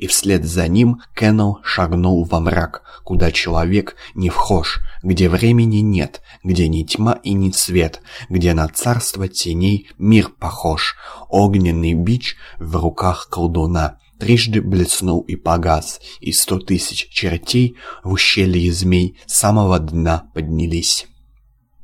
и вслед за ним Кеннел шагнул во мрак, куда человек не вхож, где времени нет, где ни тьма и ни свет, где на царство теней мир похож. Огненный бич в руках колдуна трижды блеснул и погас, и сто тысяч чертей в ущелье змей с самого дна поднялись.